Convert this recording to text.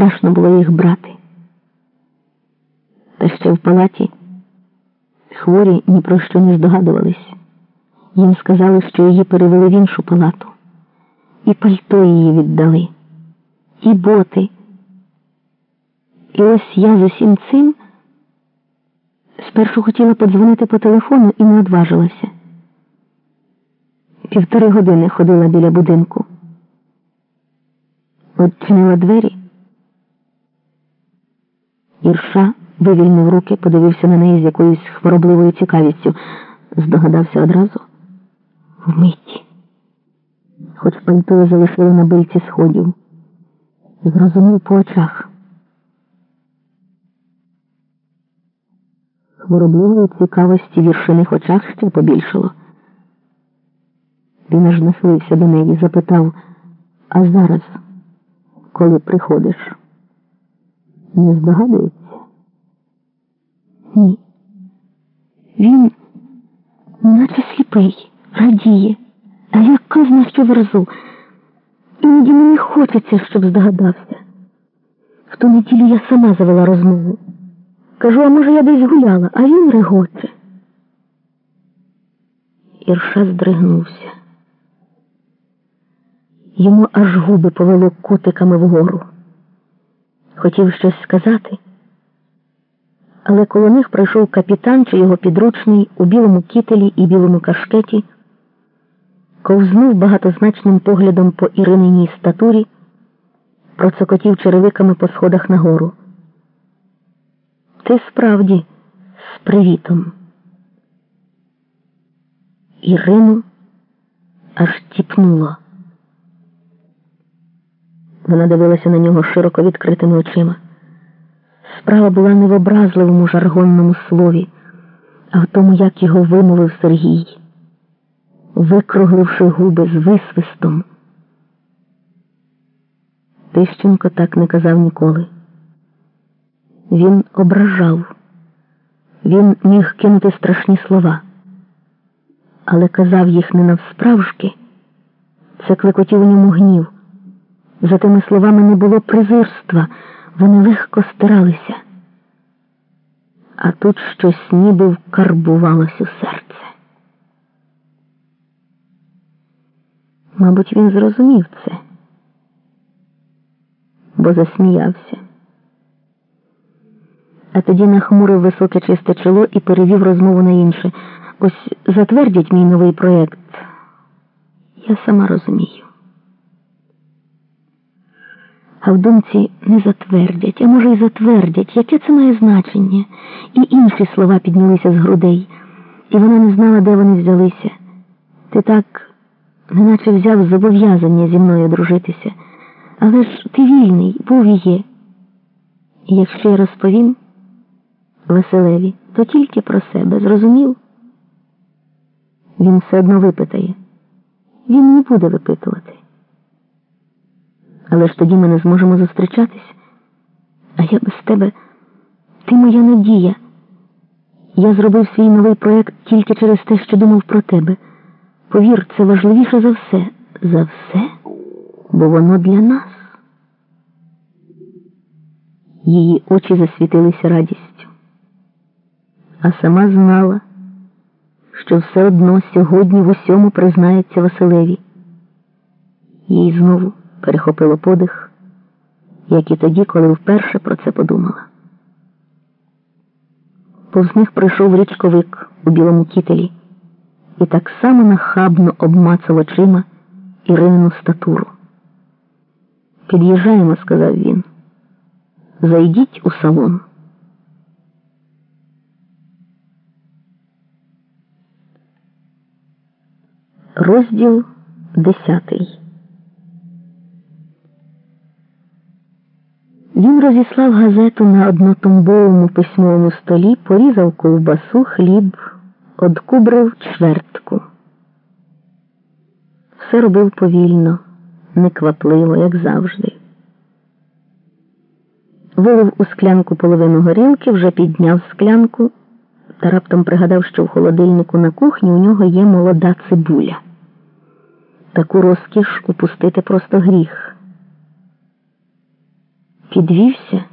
страшно було їх брати. Та ще в палаті хворі ні про що не здогадувались. Їм сказали, що її перевели в іншу палату, і пальто її віддали, і боти. І ось я з усім цим спершу хотіла подзвонити по телефону і не одважилася. Півтори години ходила біля будинку. Odчинила двері. Ірша вивільнив руки, подивився на неї з якоюсь хворобливою цікавістю. Здогадався одразу. Вмить. Хоч пальто залишили на бильці сходів. Зрозумів по очах. Хворобливої цікавості в віршиних очах ще побільшало. Він аж нахилився до неї, запитав, а зараз, коли приходиш, не здогадується? Ні. Він, наче сліпий, радіє, а як казна, що верзу. Іноді мені хочеться, щоб здогадався. В ту неділю я сама завела розмову. Кажу, а може, я десь гуляла, а він регоче. Ірша здригнувся. Йому аж губи повело котиками вгору. Хотів щось сказати, але коло них пройшов капітан чи його підручний у білому кітелі і білому кашкеті, ковзнув багатозначним поглядом по Ірининій статурі, процокотів черевиками по сходах нагору. Ти справді з привітом. Ірину аж тіпнуло. Вона дивилася на нього широко відкритими очима. Справа була не в образливому жаргонному слові, а в тому, як його вимовив Сергій, викругливши губи з висвистом. Тищенко так не казав ніколи. Він ображав, він міг кинути страшні слова, але казав їх не навсправжки, це клекотів у ньому гнів. За тими словами не було презирства, вони легко стиралися. А тут щось ніби вкарбувалось у серце. Мабуть, він зрозумів це, бо засміявся. А тоді нахмурив високе чисте чоло і перевів розмову на інше. Ось затвердять мій новий проєкт. Я сама розумію. А в думці не затвердять, а може й затвердять, яке це має значення, і інші слова піднялися з грудей, і вона не знала, де вони взялися. Ти так, неначе взяв зобов'язання зі мною дружитися, але ж ти вільний, був і є. І якщо я розповім Веселеві, то тільки про себе, зрозумів? Він все одно випитає. Він не буде випитувати. Але ж тоді ми не зможемо зустрічатись. А я без тебе, ти моя надія. Я зробив свій новий проєкт тільки через те, що думав про тебе. Повір, це важливіше за все. За все, бо воно для нас. Її очі засвітилися радістю, а сама знала, що все одно сьогодні в усьому признається Василеві. Їй знову перехопило подих, як і тоді, коли вперше про це подумала. Повз них прийшов річковик у білому кітелі і так само нахабно обмацав очима Іринину статуру. Під'їжджаємо, сказав він. Зайдіть у салон. Розділ десятий. Він розіслав газету на однотумбовому письмовому столі, порізав ковбасу, хліб, одкубрив чвертку. Все робив повільно, неквапливо, як завжди. Вилив у склянку половину горілки, вже підняв склянку та раптом пригадав, що в холодильнику на кухні у нього є молода цибуля. Таку розкіш упустити просто гріх підвівся.